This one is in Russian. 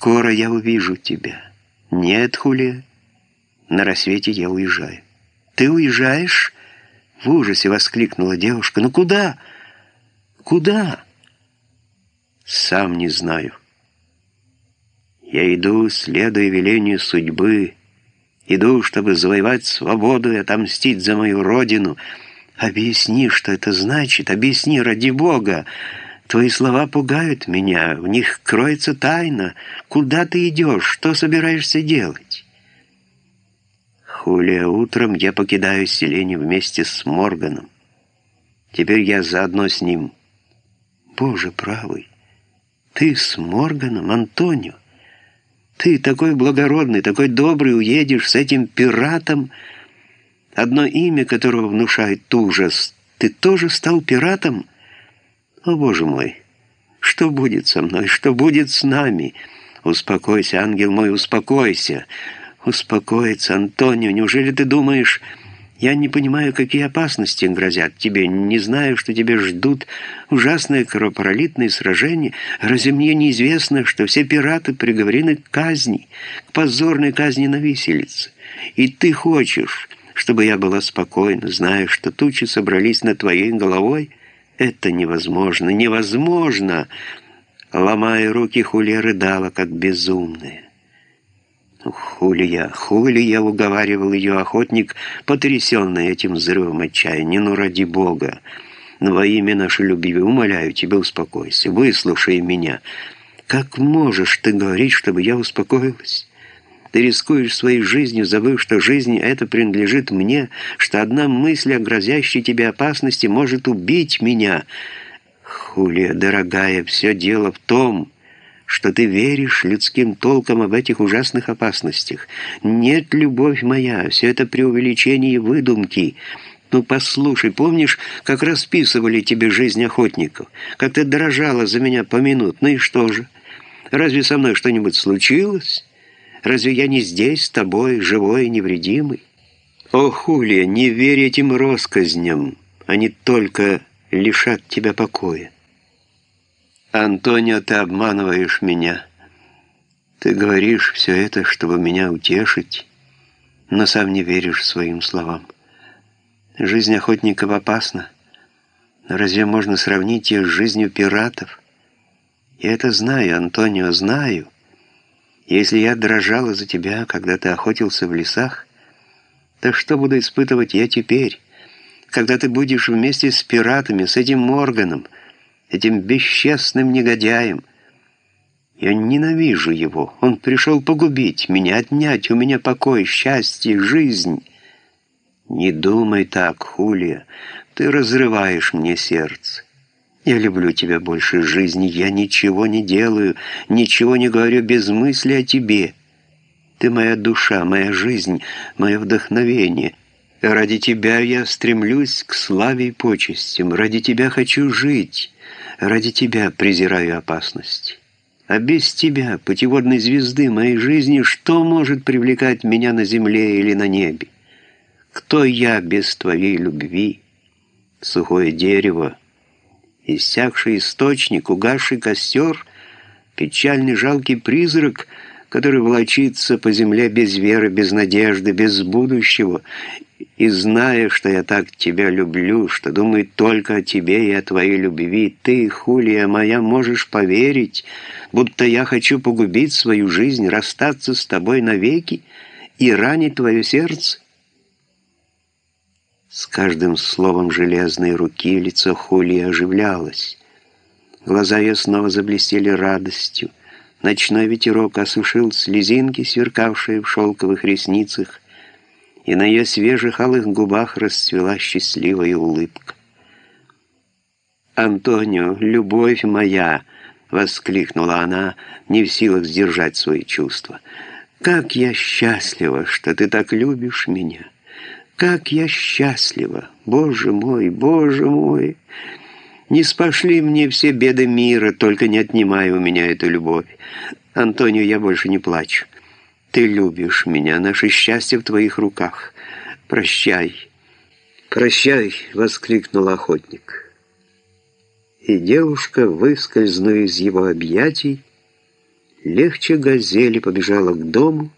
скоро я увижу тебя. Нет, Хулия, на рассвете я уезжаю. Ты уезжаешь? В ужасе воскликнула девушка. Ну куда? Куда? Сам не знаю. Я иду, следуя велению судьбы, иду, чтобы завоевать свободу и отомстить за мою родину. Объясни, что это значит, объясни ради Бога. Твои слова пугают меня, в них кроется тайна. Куда ты идешь, что собираешься делать? Хулия, утром я покидаю селение вместе с Морганом. Теперь я заодно с ним. Боже правый, ты с Морганом, Антонио? Ты такой благородный, такой добрый, уедешь с этим пиратом, одно имя которого внушает ужас. Ты тоже стал пиратом? О, Боже мой, что будет со мной, что будет с нами? Успокойся, ангел мой, успокойся. Успокоиться, Антонио, неужели ты думаешь... Я не понимаю, какие опасности грозят тебе, не знаю, что тебя ждут ужасные кровопролитные сражения. Разве мне неизвестно, что все пираты приговорены к казни, к позорной казни на виселице? И ты хочешь, чтобы я была спокойна, зная, что тучи собрались над твоей головой? Это невозможно, невозможно!» Ломая руки, Хулия рыдала, как безумная. «Хулия, Хулия!» — уговаривал ее охотник, потрясенный этим взрывом отчаяния. «Ну, ради Бога! Но во имя нашей любви умоляю тебя, успокойся, выслушай меня. Как можешь ты говорить, чтобы я успокоилась?» Ты рискуешь своей жизнью, забыв, что жизнь эта принадлежит мне, что одна мысль о грозящей тебе опасности может убить меня. Хулия, дорогая, все дело в том, что ты веришь людским толком об этих ужасных опасностях. Нет, любовь моя, все это преувеличение и выдумки. Ну, послушай, помнишь, как расписывали тебе жизнь охотников? Как ты дрожала за меня поминутно, и что же? Разве со мной что-нибудь случилось? Разве я не здесь с тобой, живой и невредимый? О, Хулия, не верь этим россказням, они только лишат тебя покоя. «Антонио, ты обманываешь меня. Ты говоришь все это, чтобы меня утешить, но сам не веришь своим словам. Жизнь охотников опасна. Но разве можно сравнить ее с жизнью пиратов? Я это знаю, Антонио, знаю. Если я дрожала за тебя, когда ты охотился в лесах, то что буду испытывать я теперь, когда ты будешь вместе с пиратами, с этим Морганом, этим бесчестным негодяем. Я ненавижу его. Он пришел погубить меня, отнять у меня покой, счастье, жизнь. Не думай так, Хулия. Ты разрываешь мне сердце. Я люблю тебя больше жизни. Я ничего не делаю, ничего не говорю без мысли о тебе. Ты моя душа, моя жизнь, мое вдохновение. Ради тебя я стремлюсь к славе и почестям. Ради тебя хочу жить». Ради тебя презираю опасность. А без тебя, путеводной звезды моей жизни, что может привлекать меня на земле или на небе? Кто я без твоей любви? Сухое дерево, иссякший источник, угасший костер, печальный жалкий призрак, который волочится по земле без веры, без надежды, без будущего, и зная, что я так тебя люблю, что думаю только о тебе и о твоей любви, ты, Хулия моя, можешь поверить, будто я хочу погубить свою жизнь, расстаться с тобой навеки и ранить твое сердце? С каждым словом железной руки лицо Хулии оживлялось. Глаза ее снова заблестели радостью. Ночной ветерок осушил слезинки, сверкавшие в шелковых ресницах, и на ее свежих алых губах расцвела счастливая улыбка. «Антонио, любовь моя!» — воскликнула она, не в силах сдержать свои чувства. «Как я счастлива, что ты так любишь меня! Как я счастлива! Боже мой, Боже мой! Не спошли мне все беды мира, только не отнимай у меня эту любовь. Антонио, я больше не плачу. Ты любишь меня, наше счастье в твоих руках. Прощай. Прощай, воскликнул охотник. И девушка, выскользнув из его объятий, легче газели побежала к дому,